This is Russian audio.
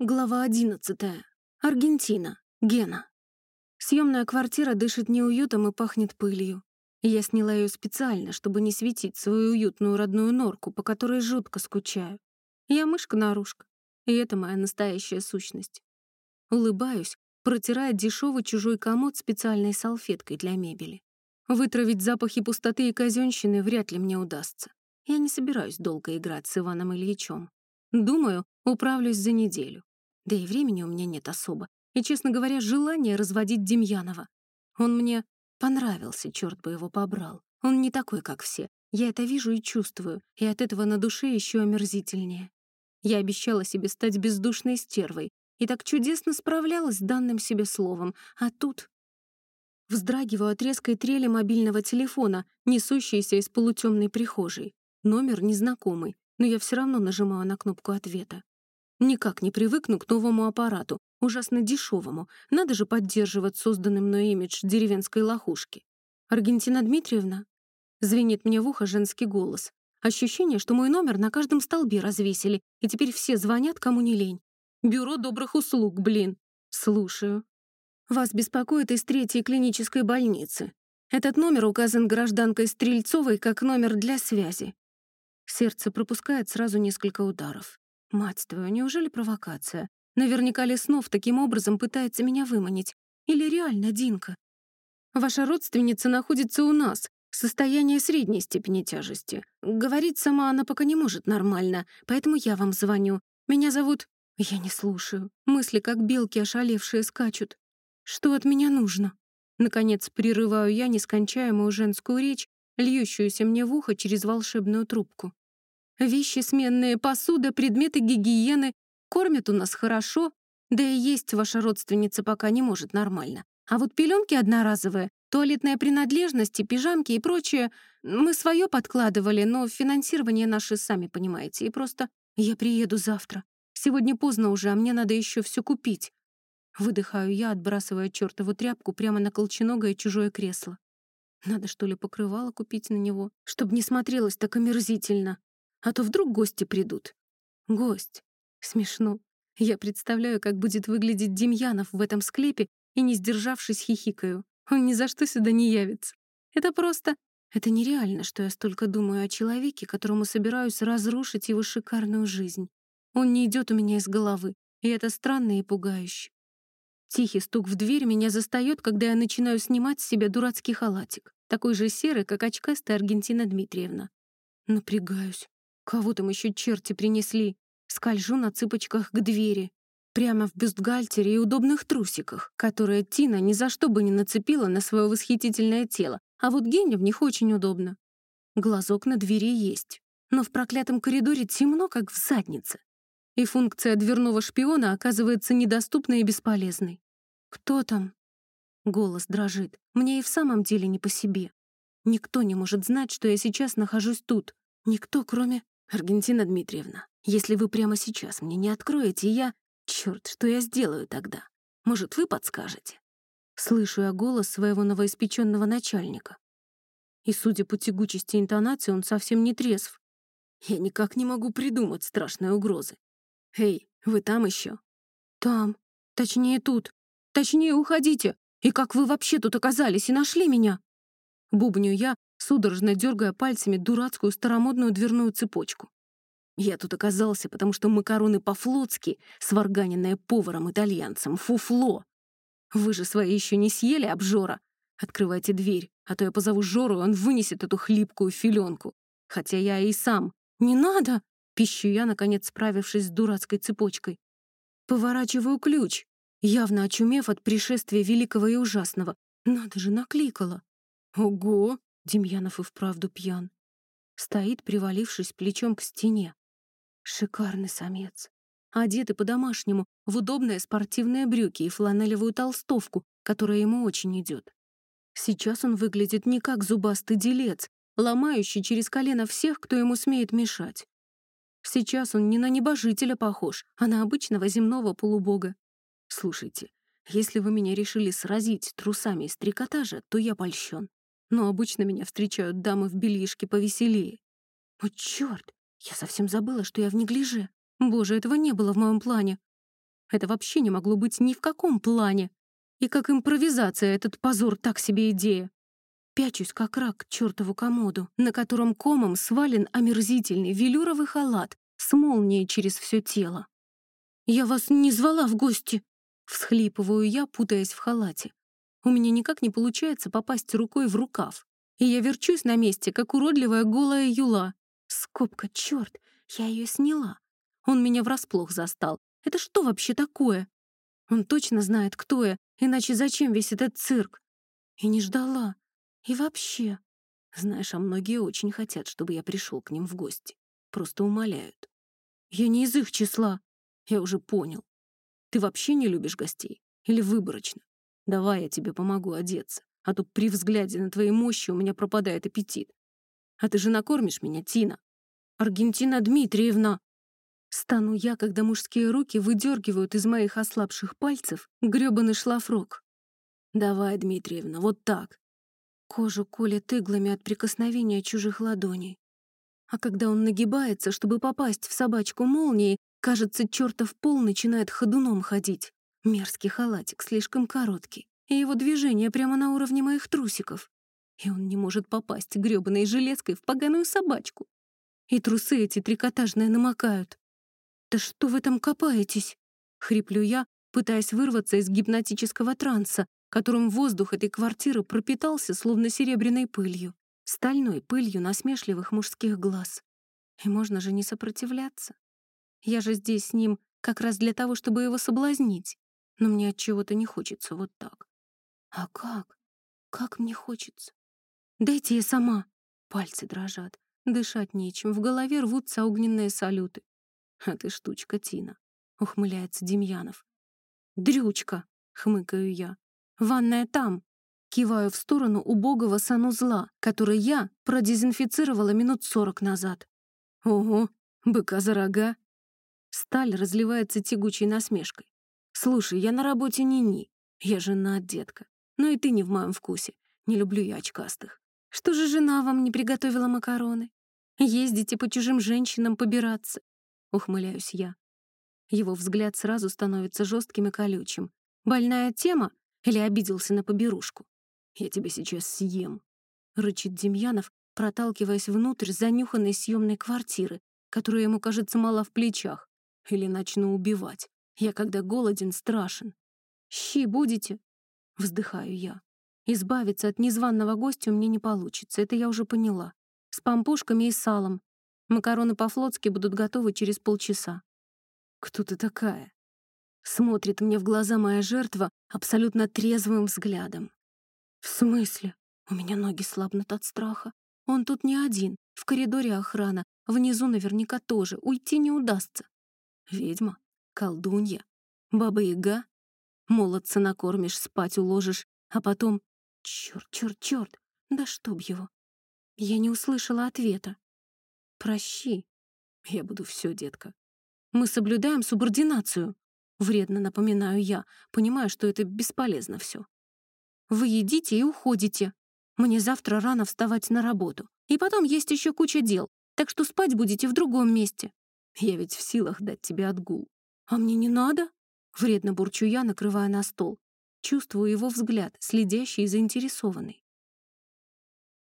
Глава 11. Аргентина. Гена. Съемная квартира дышит неуютом и пахнет пылью. Я сняла ее специально, чтобы не светить свою уютную родную норку, по которой жутко скучаю. Я мышка-нарушка, и это моя настоящая сущность. Улыбаюсь, протирая дешевый чужой комод специальной салфеткой для мебели. Вытравить запахи пустоты и казенщины вряд ли мне удастся. Я не собираюсь долго играть с Иваном Ильичом. Думаю, управлюсь за неделю. Да и времени у меня нет особо. И, честно говоря, желание разводить Демьянова. Он мне понравился, черт бы его побрал. Он не такой, как все. Я это вижу и чувствую, и от этого на душе еще омерзительнее. Я обещала себе стать бездушной стервой, и так чудесно справлялась с данным себе словом, а тут... Вздрагиваю от резкой трели мобильного телефона, несущейся из полутемной прихожей. Номер незнакомый, но я все равно нажимаю на кнопку ответа. Никак не привыкну к новому аппарату, ужасно дешевому. Надо же поддерживать созданный мной имидж деревенской лохушки. «Аргентина Дмитриевна?» Звенит мне в ухо женский голос. Ощущение, что мой номер на каждом столбе развесили, и теперь все звонят, кому не лень. Бюро добрых услуг, блин. Слушаю. Вас беспокоит из третьей клинической больницы. Этот номер указан гражданкой Стрельцовой как номер для связи. Сердце пропускает сразу несколько ударов. Мать твою, неужели провокация? Наверняка Леснов таким образом пытается меня выманить. Или реально Динка? Ваша родственница находится у нас. Состояние средней степени тяжести. Говорит сама, она пока не может нормально, поэтому я вам звоню. Меня зовут... Я не слушаю. Мысли, как белки ошалевшие, скачут. Что от меня нужно? Наконец прерываю я нескончаемую женскую речь льющуюся мне в ухо через волшебную трубку. Вещи сменные, посуда, предметы гигиены кормят у нас хорошо, да и есть ваша родственница пока не может нормально. А вот пеленки одноразовые, туалетная принадлежность, пижамки и прочее, мы свое подкладывали, но финансирование наше, сами понимаете, и просто я приеду завтра. Сегодня поздно уже, а мне надо еще все купить. Выдыхаю я, отбрасывая чертову тряпку прямо на колченогое чужое кресло. Надо, что ли, покрывало купить на него, чтобы не смотрелось так омерзительно. А то вдруг гости придут. Гость. Смешно. Я представляю, как будет выглядеть Демьянов в этом склепе, и, не сдержавшись, хихикаю. Он ни за что сюда не явится. Это просто... Это нереально, что я столько думаю о человеке, которому собираюсь разрушить его шикарную жизнь. Он не идет у меня из головы, и это странно и пугающе. Тихий стук в дверь меня застаёт, когда я начинаю снимать с себя дурацкий халатик, такой же серый, как очкастая Аргентина Дмитриевна. Напрягаюсь. Кого там еще черти принесли? Скольжу на цыпочках к двери. Прямо в бюстгальтере и удобных трусиках, которые Тина ни за что бы не нацепила на свое восхитительное тело, а вот Гене в них очень удобно. Глазок на двери есть, но в проклятом коридоре темно, как в заднице. И функция дверного шпиона оказывается недоступной и бесполезной. «Кто там?» Голос дрожит. Мне и в самом деле не по себе. Никто не может знать, что я сейчас нахожусь тут. Никто, кроме... Аргентина Дмитриевна, если вы прямо сейчас мне не откроете, я... Черт, что я сделаю тогда? Может, вы подскажете? Слышу я голос своего новоиспеченного начальника. И, судя по тягучести интонации, он совсем не трезв. Я никак не могу придумать страшной угрозы. «Эй, вы там еще? «Там. Точнее, тут. Точнее, уходите! И как вы вообще тут оказались и нашли меня?» Бубню я, судорожно дергая пальцами дурацкую старомодную дверную цепочку. Я тут оказался, потому что макароны по-флотски, сварганенные поваром-итальянцем, фуфло. Вы же свои еще не съели, обжора? Открывайте дверь, а то я позову Жору, и он вынесет эту хлипкую филенку. Хотя я и сам. Не надо! Пищу я, наконец справившись с дурацкой цепочкой. Поворачиваю ключ явно очумев от пришествия великого и ужасного. Надо же, накликала. Ого! Демьянов и вправду пьян. Стоит, привалившись плечом к стене. Шикарный самец. Одетый по-домашнему, в удобные спортивные брюки и фланелевую толстовку, которая ему очень идет. Сейчас он выглядит не как зубастый делец, ломающий через колено всех, кто ему смеет мешать. Сейчас он не на небожителя похож, а на обычного земного полубога. Слушайте, если вы меня решили сразить трусами из трикотажа, то я польщен. Но обычно меня встречают дамы в бельишке повеселее. О, черт! Я совсем забыла, что я в неглиже. Боже, этого не было в моем плане. Это вообще не могло быть ни в каком плане. И как импровизация этот позор так себе идея. Пячусь как рак к чертову комоду, на котором комом свален омерзительный велюровый халат с молнией через все тело. «Я вас не звала в гости!» Всхлипываю я, путаясь в халате. У меня никак не получается попасть рукой в рукав. И я верчусь на месте, как уродливая голая юла. Скобка, черт, я ее сняла. Он меня врасплох застал. Это что вообще такое? Он точно знает, кто я, иначе зачем весь этот цирк? И не ждала. И вообще. Знаешь, а многие очень хотят, чтобы я пришел к ним в гости. Просто умоляют. Я не из их числа. Я уже понял. Ты вообще не любишь гостей? Или выборочно? Давай я тебе помогу одеться, а то при взгляде на твои мощи у меня пропадает аппетит. А ты же накормишь меня, Тина. Аргентина Дмитриевна. Стану я, когда мужские руки выдергивают из моих ослабших пальцев грёбаный шлафрок. Давай, Дмитриевна, вот так. Кожу колет иглами от прикосновения чужих ладоней. А когда он нагибается, чтобы попасть в собачку молнии, кажется, чертов пол начинает ходуном ходить. Мерзкий халатик, слишком короткий, и его движение прямо на уровне моих трусиков. И он не может попасть грёбаной железкой в поганую собачку. И трусы эти трикотажные намокают. «Да что в этом копаетесь?» — хриплю я, пытаясь вырваться из гипнотического транса, которым воздух этой квартиры пропитался словно серебряной пылью, стальной пылью насмешливых мужских глаз. И можно же не сопротивляться. Я же здесь с ним как раз для того, чтобы его соблазнить. Но мне от чего-то не хочется вот так. А как? Как мне хочется? Дайте я сама. Пальцы дрожат. Дышать нечем. В голове рвутся огненные салюты. А ты штучка, Тина. Ухмыляется Демьянов. Дрючка, хмыкаю я. Ванная там. Киваю в сторону убогого санузла, который я продезинфицировала минут сорок назад. Ого, быка за рога. Сталь разливается тягучей насмешкой. «Слушай, я на работе ни-ни. Я жена, детка. Но и ты не в моем вкусе. Не люблю я очкастых. Что же жена вам не приготовила макароны? Ездите по чужим женщинам побираться?» Ухмыляюсь я. Его взгляд сразу становится жестким и колючим. «Больная тема? Или обиделся на поберушку? Я тебя сейчас съем!» Рычит Демьянов, проталкиваясь внутрь занюханной съемной квартиры, которая ему кажется мала в плечах. Или начну убивать. Я, когда голоден, страшен. «Щи будете?» — вздыхаю я. Избавиться от незваного гостя мне не получится, это я уже поняла. С пампушками и салом. Макароны по-флотски будут готовы через полчаса. «Кто ты такая?» Смотрит мне в глаза моя жертва абсолютно трезвым взглядом. «В смысле?» У меня ноги слабнут от страха. Он тут не один. В коридоре охрана. Внизу наверняка тоже. Уйти не удастся. Ведьма, колдунья, баба-яга. Молодца накормишь, спать уложишь, а потом... Чёрт, чёрт, чёрт, да чтоб его. Я не услышала ответа. Прощи. Я буду все, детка. Мы соблюдаем субординацию. Вредно напоминаю я, понимаю, что это бесполезно все. Вы едите и уходите. Мне завтра рано вставать на работу. И потом есть еще куча дел, так что спать будете в другом месте. Я ведь в силах дать тебе отгул. А мне не надо? Вредно бурчу я, накрывая на стол. Чувствую его взгляд, следящий и заинтересованный.